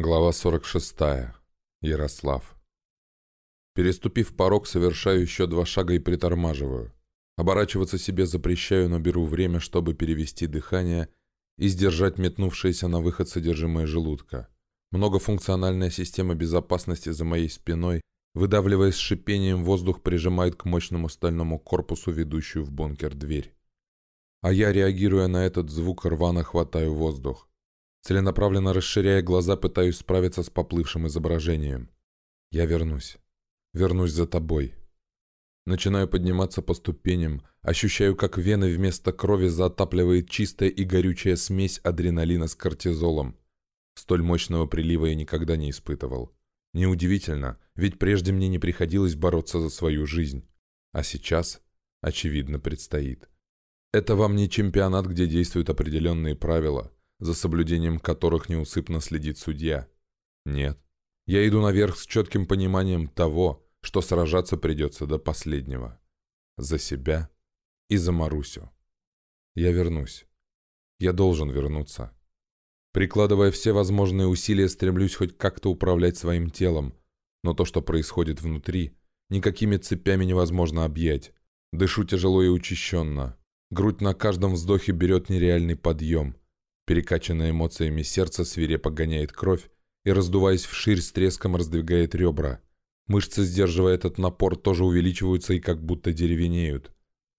Глава 46. Ярослав. Переступив порог, совершаю еще два шага и притормаживаю. Оборачиваться себе запрещаю, но беру время, чтобы перевести дыхание и сдержать метнувшееся на выход содержимое желудка. Многофункциональная система безопасности за моей спиной, выдавливая с шипением воздух, прижимает к мощному стальному корпусу ведущую в бункер дверь. А я, реагируя на этот звук, рвано хватаю воздух. Целенаправленно расширяя глаза, пытаюсь справиться с поплывшим изображением. Я вернусь. Вернусь за тобой. Начинаю подниматься по ступеням, ощущаю, как вены вместо крови затапливает чистая и горючая смесь адреналина с кортизолом. Столь мощного прилива я никогда не испытывал. Неудивительно, ведь прежде мне не приходилось бороться за свою жизнь. А сейчас, очевидно, предстоит. Это вам не чемпионат, где действуют определенные правила – за соблюдением которых неусыпно следит судья. Нет. Я иду наверх с четким пониманием того, что сражаться придется до последнего. За себя и за Марусю. Я вернусь. Я должен вернуться. Прикладывая все возможные усилия, стремлюсь хоть как-то управлять своим телом, но то, что происходит внутри, никакими цепями невозможно объять. Дышу тяжело и учащенно. Грудь на каждом вздохе берет нереальный подъем. Перекачанное эмоциями сердце свирепо гоняет кровь и, раздуваясь вширь, с треском раздвигает ребра. Мышцы, сдерживая этот напор, тоже увеличиваются и как будто деревенеют.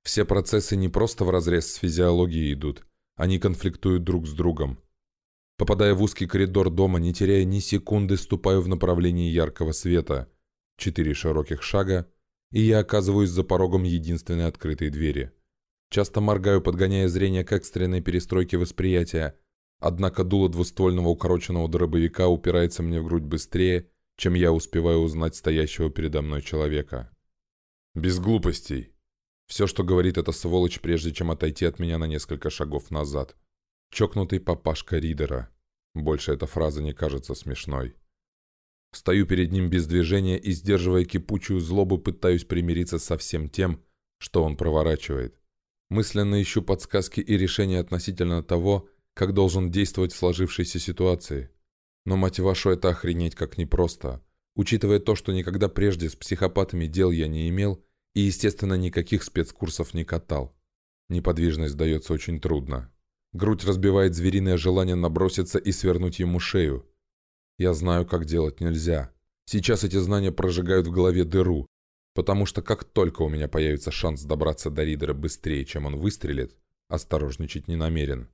Все процессы не просто вразрез с физиологией идут, они конфликтуют друг с другом. Попадая в узкий коридор дома, не теряя ни секунды, ступаю в направлении яркого света. Четыре широких шага, и я оказываюсь за порогом единственной открытой двери. Часто моргаю, подгоняя зрение к экстренной перестройке восприятия, однако дуло двуствольного укороченного дробовика упирается мне в грудь быстрее, чем я успеваю узнать стоящего передо мной человека. Без глупостей. Все, что говорит эта сволочь, прежде чем отойти от меня на несколько шагов назад. Чокнутый папашка Ридера. Больше эта фраза не кажется смешной. Стою перед ним без движения и, сдерживая кипучую злобу, пытаюсь примириться со всем тем, что он проворачивает. Мысленно ищу подсказки и решения относительно того, как должен действовать в сложившейся ситуации. Но, мать вашу, это охренеть как непросто. Учитывая то, что никогда прежде с психопатами дел я не имел и, естественно, никаких спецкурсов не катал. Неподвижность дается очень трудно. Грудь разбивает звериное желание наброситься и свернуть ему шею. Я знаю, как делать нельзя. Сейчас эти знания прожигают в голове дыру, Потому что как только у меня появится шанс добраться до Ридера быстрее, чем он выстрелит, осторожничать не намерен.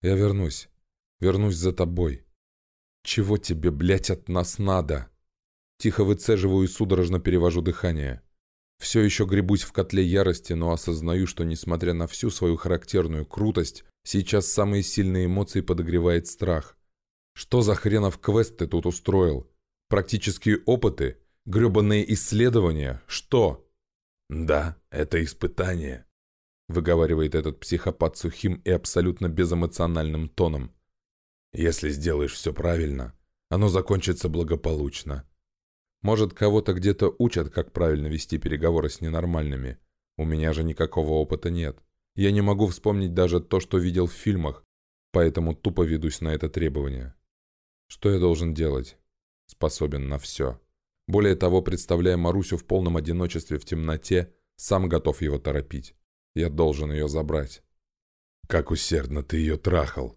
Я вернусь. Вернусь за тобой. Чего тебе, блядь, от нас надо? Тихо выцеживаю и судорожно перевожу дыхание. Все еще гребусь в котле ярости, но осознаю, что, несмотря на всю свою характерную крутость, сейчас самые сильные эмоции подогревает страх. Что за хренов квест ты тут устроил? Практические опыты? Гребанные исследования? Что?» «Да, это испытание», — выговаривает этот психопат сухим и абсолютно безэмоциональным тоном. «Если сделаешь все правильно, оно закончится благополучно. Может, кого-то где-то учат, как правильно вести переговоры с ненормальными. У меня же никакого опыта нет. Я не могу вспомнить даже то, что видел в фильмах, поэтому тупо ведусь на это требование. Что я должен делать? Способен на все. Более того, представляя Марусю в полном одиночестве в темноте, сам готов его торопить. Я должен ее забрать. Как усердно ты ее трахал.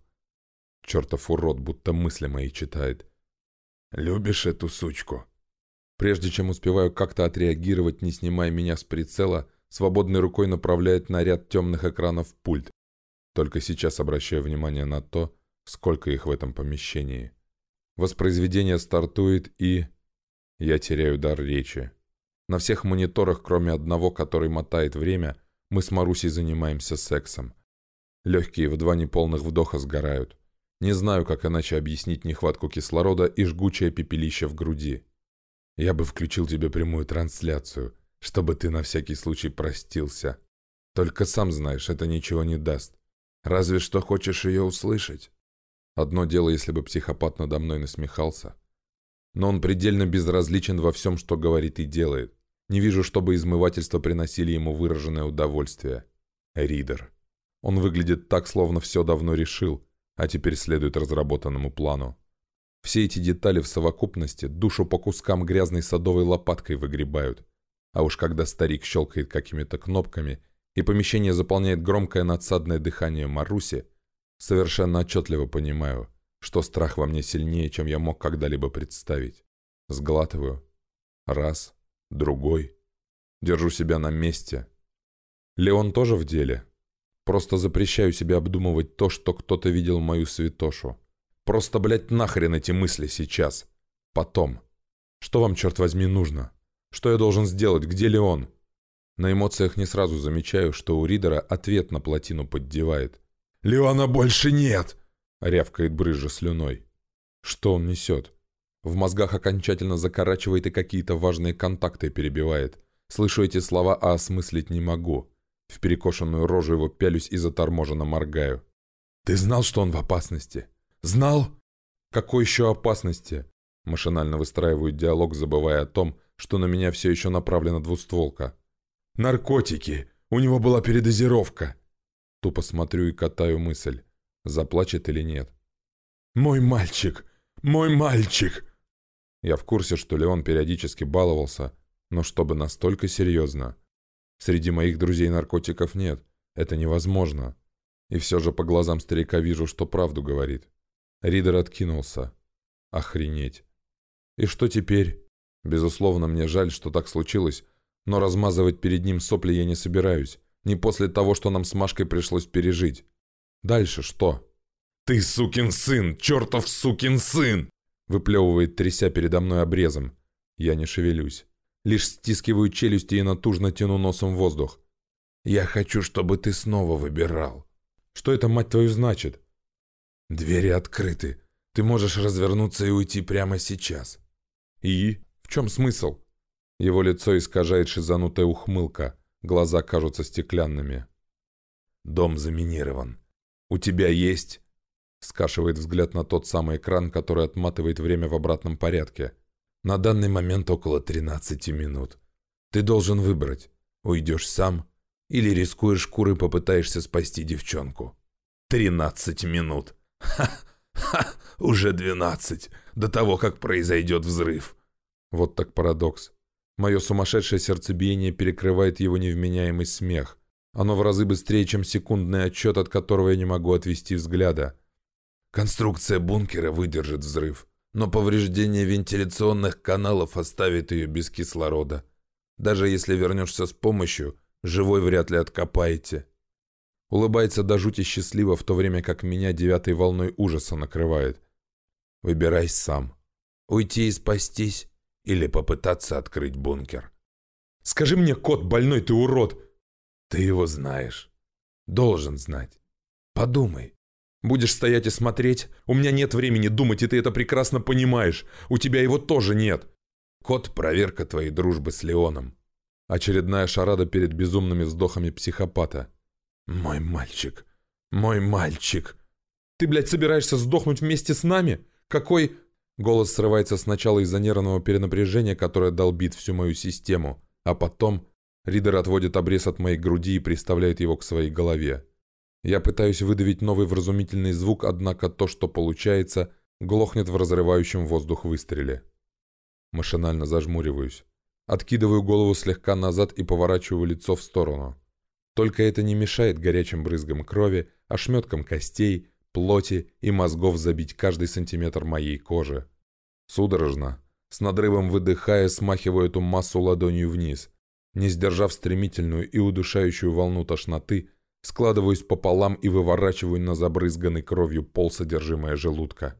Чертов урод, будто мысли мои читает. Любишь эту сучку? Прежде чем успеваю как-то отреагировать, не снимая меня с прицела, свободной рукой направляет на ряд темных экранов пульт. Только сейчас обращаю внимание на то, сколько их в этом помещении. Воспроизведение стартует и... Я теряю дар речи. На всех мониторах, кроме одного, который мотает время, мы с Марусей занимаемся сексом. Легкие в два неполных вдоха сгорают. Не знаю, как иначе объяснить нехватку кислорода и жгучее пепелище в груди. Я бы включил тебе прямую трансляцию, чтобы ты на всякий случай простился. Только сам знаешь, это ничего не даст. Разве что хочешь ее услышать. Одно дело, если бы психопат надо мной насмехался, но он предельно безразличен во всем, что говорит и делает. Не вижу, чтобы измывательства приносили ему выраженное удовольствие. Ридер. Он выглядит так, словно все давно решил, а теперь следует разработанному плану. Все эти детали в совокупности душу по кускам грязной садовой лопаткой выгребают. А уж когда старик щелкает какими-то кнопками и помещение заполняет громкое надсадное дыхание Маруси, совершенно отчетливо понимаю, что страх во мне сильнее, чем я мог когда-либо представить. Сглатываю. Раз, другой. Держу себя на месте. Леон тоже в деле. Просто запрещаю себе обдумывать то, что кто-то видел мою святошу. Просто, блядь, нахрен эти мысли сейчас. Потом. Что вам, черт возьми, нужно? Что я должен сделать? Где Леон? На эмоциях не сразу замечаю, что у Ридера ответ на плотину поддевает. «Леона больше нет!» — рявкает брызжа слюной. Что он несет? В мозгах окончательно закорачивает и какие-то важные контакты перебивает. Слышу эти слова, а осмыслить не могу. В перекошенную рожу его пялюсь и заторможенно моргаю. «Ты знал, что он в опасности?» «Знал?» «Какой еще опасности?» Машинально выстраиваю диалог, забывая о том, что на меня все еще направлена двустволка. «Наркотики! У него была передозировка!» Тупо смотрю и катаю мысль, заплачет или нет. «Мой мальчик! Мой мальчик!» Я в курсе, что Леон периодически баловался, но чтобы настолько серьезно. Среди моих друзей наркотиков нет, это невозможно. И все же по глазам старика вижу, что правду говорит. Ридер откинулся. Охренеть. И что теперь? Безусловно, мне жаль, что так случилось, но размазывать перед ним сопли я не собираюсь. Не после того, что нам с Машкой пришлось пережить. Дальше что? «Ты сукин сын! Чертов сукин сын!» Выплевывает, тряся передо мной обрезом. Я не шевелюсь. Лишь стискиваю челюсти и натужно тяну носом воздух. «Я хочу, чтобы ты снова выбирал». «Что это, мать твою, значит?» «Двери открыты. Ты можешь развернуться и уйти прямо сейчас». «И? В чем смысл?» Его лицо искажает шизанутая ухмылка. Глаза кажутся стеклянными. «Дом заминирован. У тебя есть...» Скашивает взгляд на тот самый экран, который отматывает время в обратном порядке. «На данный момент около 13 минут. Ты должен выбрать. Уйдешь сам или рискуешь шкуры попытаешься спасти девчонку». «Тринадцать минут!» «Ха! Ха! Уже двенадцать! До того, как произойдет взрыв!» Вот так парадокс. Мое сумасшедшее сердцебиение перекрывает его невменяемый смех. Оно в разы быстрее, чем секундный отчет, от которого я не могу отвести взгляда. Конструкция бункера выдержит взрыв, но повреждение вентиляционных каналов оставит ее без кислорода. Даже если вернешься с помощью, живой вряд ли откопаете. Улыбается до жути счастливо, в то время как меня девятой волной ужаса накрывает. Выбирай сам. Уйти и спастись или попытаться открыть бункер. «Скажи мне, кот, больной ты урод!» «Ты его знаешь. Должен знать. Подумай». «Будешь стоять и смотреть? У меня нет времени думать, и ты это прекрасно понимаешь. У тебя его тоже нет». «Кот, проверка твоей дружбы с Леоном». Очередная шарада перед безумными вздохами психопата. «Мой мальчик, мой мальчик». «Ты, блядь, собираешься сдохнуть вместе с нами? Какой...» Голос срывается сначала из-за нервного перенапряжения, которое долбит всю мою систему, а потом Ридер отводит обрез от моей груди и приставляет его к своей голове. Я пытаюсь выдавить новый вразумительный звук, однако то, что получается, глохнет в разрывающем воздух выстреле. Машинально зажмуриваюсь. Откидываю голову слегка назад и поворачиваю лицо в сторону. Только это не мешает горячим брызгам крови, ошметкам костей, плоти и мозгов забить каждый сантиметр моей кожи. Судорожно, с надрывом выдыхая, смахиваю эту массу ладонью вниз. Не сдержав стремительную и удушающую волну тошноты, складываюсь пополам и выворачиваю на забрызганный кровью пол содержимое желудка.